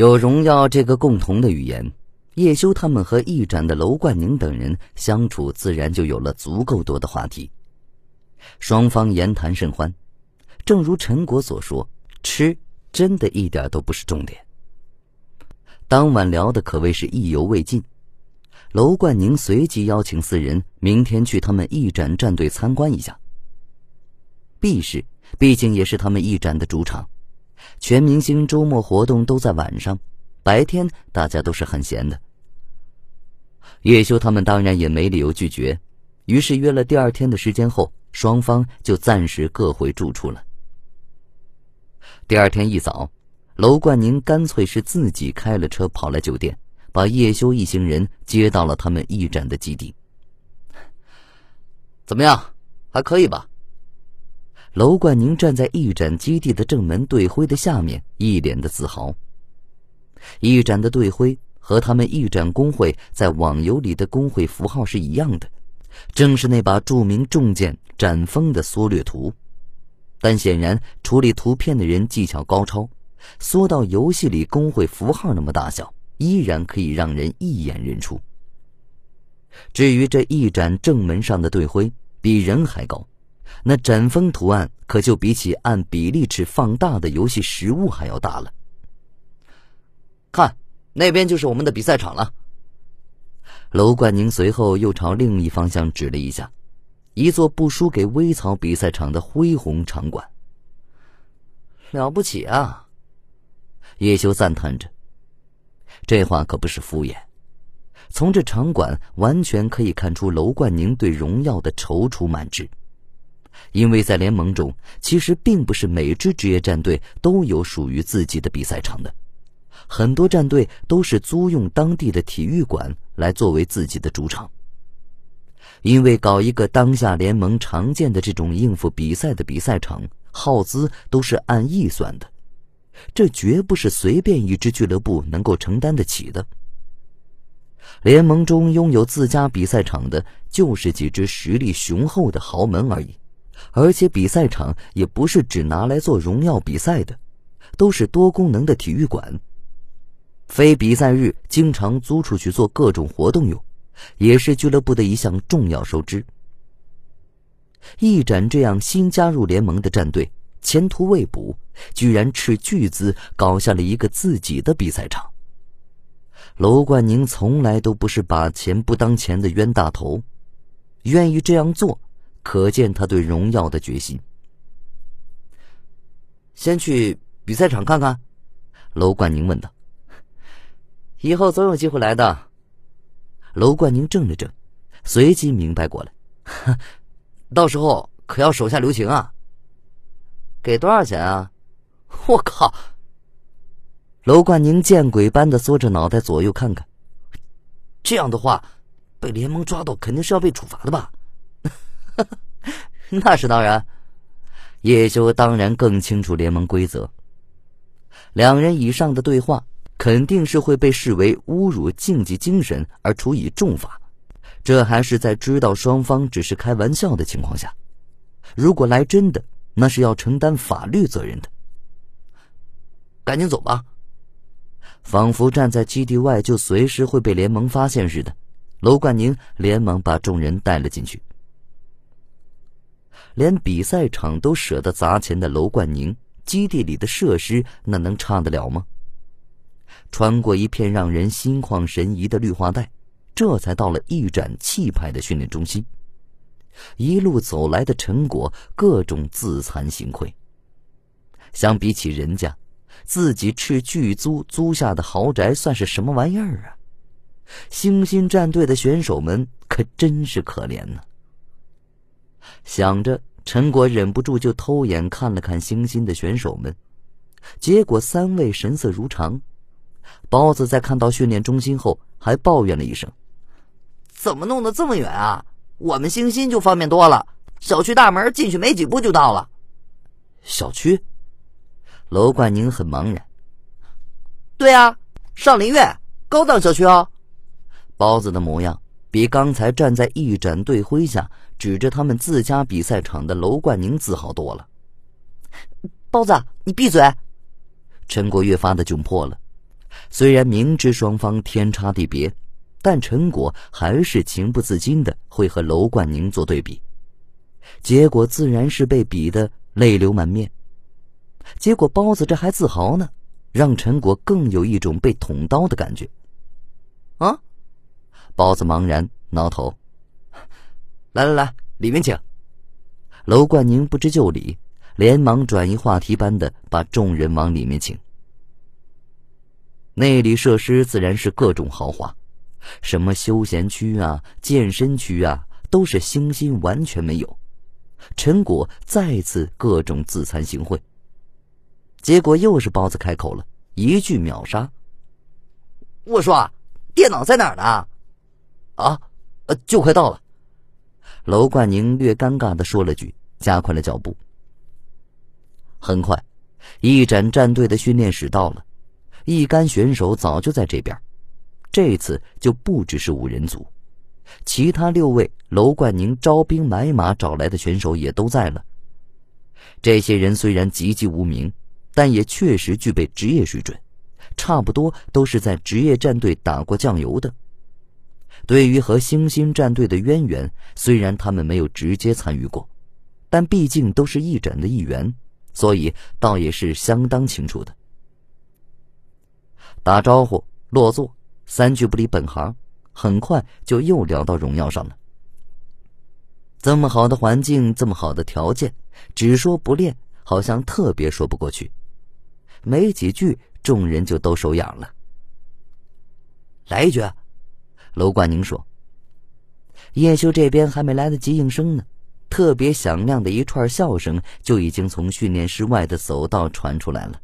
有荣耀这个共同的语言，叶修他们和义展的楼冠宁等人相处，自然就有了足够多的话题。双方言谈甚欢，正如陈果所说，吃真的一点都不是重点。当晚聊的可谓是意犹未尽，楼冠宁随即邀请四人明天去他们义展战队参观一下。B 市毕竟也是他们义展的主场。全明星周末活动都在晚上，白天大家都是很闲的。叶修他们当然也没理由拒绝，于是约了第二天的时间后，双方就暂时各回住处了。第二天一早，楼冠宁干脆是自己开了车跑来酒店，把叶修一行人接到了他们驿站的基地。怎么样，还可以吧？楼冠宁站在翼展基地的正门队徽的下面，一脸的自豪。翼展的队徽和他们翼展工会在网游里的工会符号是一样的，正是那把著名重剑“斩锋”的缩略图。但显然，处理图片的人技巧高超，缩到游戏里工会符号那么大小，依然可以让人一眼认出。至于这翼展正门上的队徽，比人还高。那斩锋图案可就比起按比例尺放大的游戏实物还要大了。看，那边就是我们的比赛场了。楼冠宁随后又朝另一方向指了一下，一座不输给微草比赛场的恢宏场馆。了不起啊！叶修赞叹着。这话可不是敷衍，从这场馆完全可以看出楼冠宁对荣耀的踌躇满志。因为在联盟中，其实并不是每支职业战队都有属于自己的比赛场的，很多战队都是租用当地的体育馆来作为自己的主场。因为搞一个当下联盟常见的这种应付比赛的比赛场，耗资都是按亿算的，这绝不是随便一支俱乐部能够承担得起的。联盟中拥有自家比赛场的，就是几支实力雄厚的豪门而已。而且比赛场也不是只拿来做荣耀比赛的，都是多功能的体育馆。非比赛日经常租出去做各种活动用，也是俱乐部的一项重要收支。一展这样新加入联盟的战队，前途未卜，居然斥巨资搞下了一个自己的比赛场。楼冠宁从来都不是把钱不当钱的冤大头，愿意这样做。可见他对荣耀的决心。先去比赛场看看，楼冠宁问道。以后总有机会来的。楼冠宁怔了怔，随即明白过来，到时候可要手下留情啊。给多少钱啊？我靠！楼冠宁见鬼般的缩着脑袋左右看看。这样的话，被联盟抓到肯定是要被处罚的吧？那是当然，叶修当然更清楚联盟规则。两人以上的对话肯定是会被视为侮辱竞技精神而处以重罚，这还是在知道双方只是开玩笑的情况下。如果来真的，那是要承担法律责任的。赶紧走吧！仿佛站在基地外就随时会被联盟发现似的，楼冠宁连忙把众人带了进去。连比赛场都舍得砸钱的楼冠宁，基地里的设施那能差得了吗？穿过一片让人心旷神怡的绿化带，这才到了一展气派的训练中心。一路走来的陈果各种自惭形愧。相比起人家，自己斥巨租租下的豪宅算是什么玩意儿啊？星星战队的选手们可真是可怜呢。想着，陈果忍不住就偷眼看了看星星的选手们，结果三位神色如常。包子在看到训练中心后，还抱怨了一声：“怎么弄得这么远啊？我们星星就方便多了，小区大门进去没几步就到了。”小区？楼冠宁很茫然。对啊，上林苑高档小区哦。包子的模样比刚才站在一展队徽下。指着他们自家比赛场的楼冠宁自豪多了。包子，你闭嘴！陈国越发的窘迫了，虽然明知双方天差地别，但陈果还是情不自禁的会和楼冠宁做对比，结果自然是被比得泪流满面。结果包子这还自豪呢，让陈果更有一种被捅刀的感觉。啊！包子茫然挠头。来来来，里面请。楼冠宁不知就里，连忙转移话题般的把众人往里面请。内里设施自然是各种豪华，什么休闲区啊、健身区啊，都是星星完全没有。陈果再次各种自惭形秽。结果又是包子开口了，一句秒杀。我说：“电脑在哪儿呢？”啊，就快到了。楼冠宁略尴尬的说了句，加快了脚步。很快，一展战队的训练室到了。一干选手早就在这边，这次就不只是五人组，其他六位楼冠宁招兵买马找来的选手也都在了。这些人虽然籍籍无名，但也确实具备职业水准，差不多都是在职业战队打过酱油的。对于和星星战队的渊源，虽然他们没有直接参与过，但毕竟都是一诊的一员，所以倒也是相当清楚的。打招呼，落座，三句不离本行，很快就又聊到荣耀上了。这么好的环境，这么好的条件，只说不练，好像特别说不过去。没几句，众人就都手痒了。来一句，楼冠宁说。叶修这边还没来得及应声呢，特别响亮的一串笑声就已经从训练室外的走道传出来了。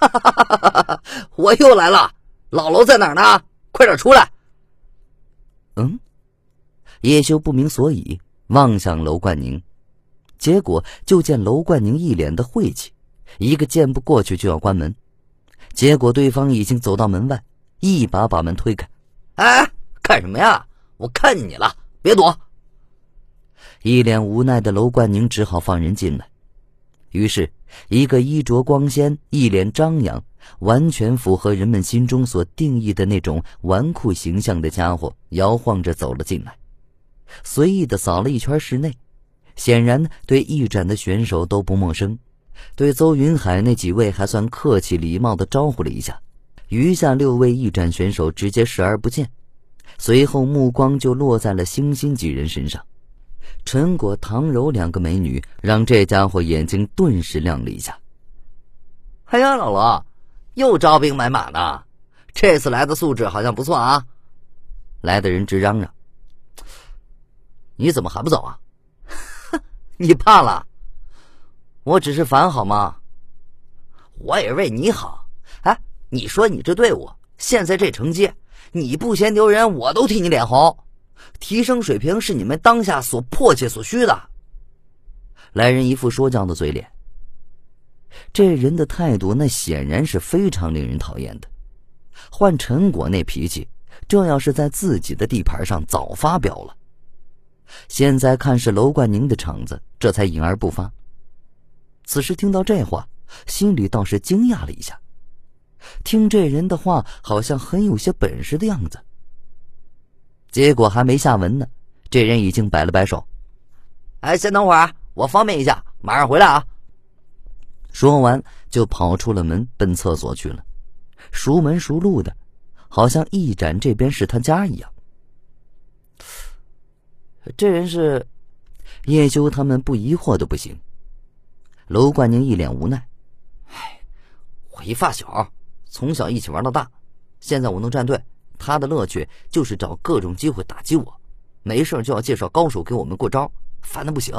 哈哈哈哈哈！我又来了，老楼在哪呢？快点出来！嗯，叶修不明所以，望向楼冠宁，结果就见楼冠宁一脸的晦气，一个箭步过去就要关门，结果对方已经走到门外，一把把门推开。哎，干什么呀？我看见你了，别躲！一脸无奈的楼冠宁只好放人进来。于是，一个衣着光鲜、一脸张扬、完全符合人们心中所定义的那种纨绔形象的家伙，摇晃着走了进来，随意的扫了一圈室内，显然对一展的选手都不陌生。对邹云海那几位还算客气礼貌的招呼了一下，余下六位一展选手直接视而不见，随后目光就落在了星星几人身上。陈果、唐柔两个美女让这家伙眼睛顿时亮了一下。哎呀，老罗，又招兵买马呢，这次来的素质好像不错啊！来的人直嚷嚷：“你怎么还不走啊？你怕了？我只是烦好吗？我也为你好。哎，你说你这队伍现在这成绩，你不嫌丢人，我都替你脸红。”提升水平是你们当下所迫切所需的。来人一副说教的嘴脸，这人的态度那显然是非常令人讨厌的。换陈果那脾气，这要是在自己的地盘上早发飙了。现在看是楼冠宁的场子，这才隐而不发。此时听到这话，心里倒是惊讶了一下。听这人的话，好像很有些本事的样子。结果还没下文呢，这人已经摆了摆手：“哎，先等会儿，我方便一下，马上回来啊。”说完就跑出了门，奔厕所去了，熟门熟路的，好像一展这边是他家一样。这人是叶修他们不疑惑都不行。楼冠宁一脸无奈：“哎，我一发小，从小一起玩到大，现在我能战队。”他的乐趣就是找各种机会打击我，没事就要介绍高手给我们过招，烦的不行。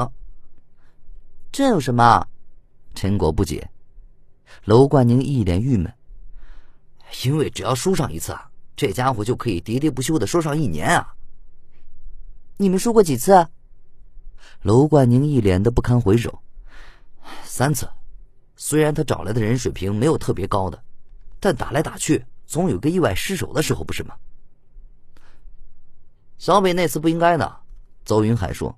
这有什么？陈果不解。楼冠宁一脸郁闷。因为只要输上一次，这家伙就可以喋喋不休的说上一年啊。你们输过几次？楼冠宁一脸的不堪回首。三次。虽然他找来的人水平没有特别高的，但打来打去。总有个意外失手的时候，不是吗？小北那次不应该的，邹云海说。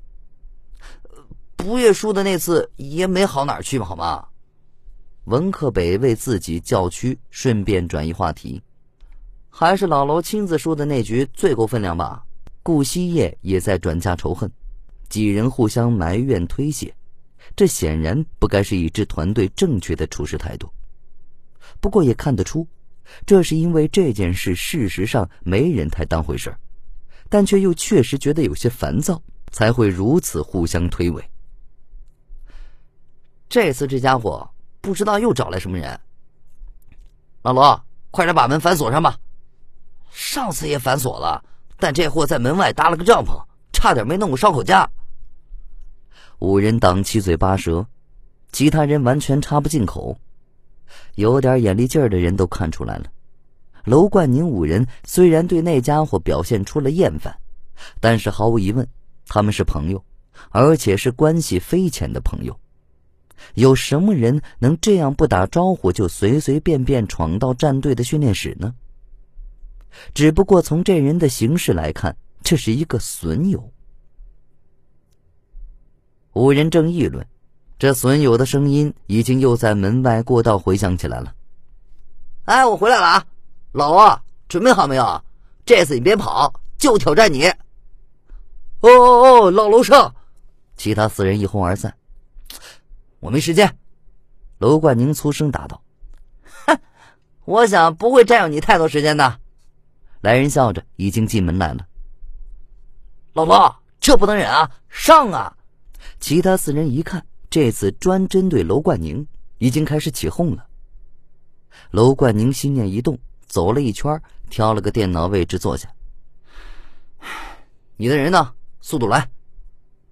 不夜输的那次也没好哪儿去嘛，好吗？文克北为自己叫屈，顺便转移话题。还是老楼亲自输的那局最够分量吧？顾希叶也在转嫁仇恨，几人互相埋怨推卸，这显然不该是一支团队正确的处事态度。不过也看得出，这是因为这件事事实上没人太当回事但却又确实觉得有些烦躁，才会如此互相推诿。这次这家伙不知道又找来什么人。老罗，快点把门反锁上吧。上次也反锁了，但这货在门外搭了个帐篷，差点没弄个烧烤架。五人党七嘴八舌，其他人完全插不进口。有点眼力劲儿的人都看出来了，楼冠宁五人虽然对那家伙表现出了厌烦，但是毫无疑问，他们是朋友，而且是关系匪浅的朋友。有什么人能这样不打招呼就随随便便闯到战队的训练室呢？只不过从这人的形式来看，这是一个损友。五人正议论。这损友的声音已经又在门外过道回响起来了。哎，我回来了啊，老罗，准备好没有？这次你别跑，就挑战你。哦哦哦，老楼上，其他四人一哄而散。我没时间。楼冠宁粗声答道：“哼，我想不会占用你太多时间的。”来人笑着已经进门来了。老罗，这不能忍啊，上啊！其他四人一看。这次专针对楼冠宁，已经开始起哄了。楼冠宁心念一动，走了一圈，挑了个电脑位置坐下。你的人呢？速度来！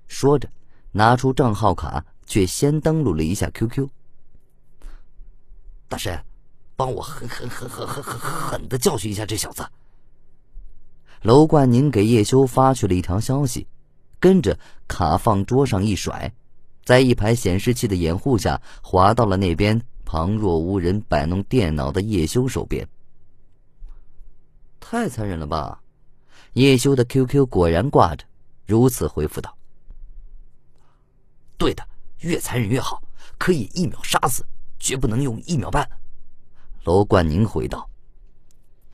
说着，拿出账号卡，却先登录了一下 QQ。大神，帮我狠狠狠狠狠狠狠的教训一下这小子。楼冠宁给叶修发去了一条消息，跟着卡放桌上一甩。在一排显示器的掩护下，滑到了那边旁若无人摆弄电脑的叶修手边。太残忍了吧！叶修的 QQ 果然挂着，如此回复道：“对的，越残忍越好，可以一秒杀死，绝不能用一秒半。”楼冠宁回道。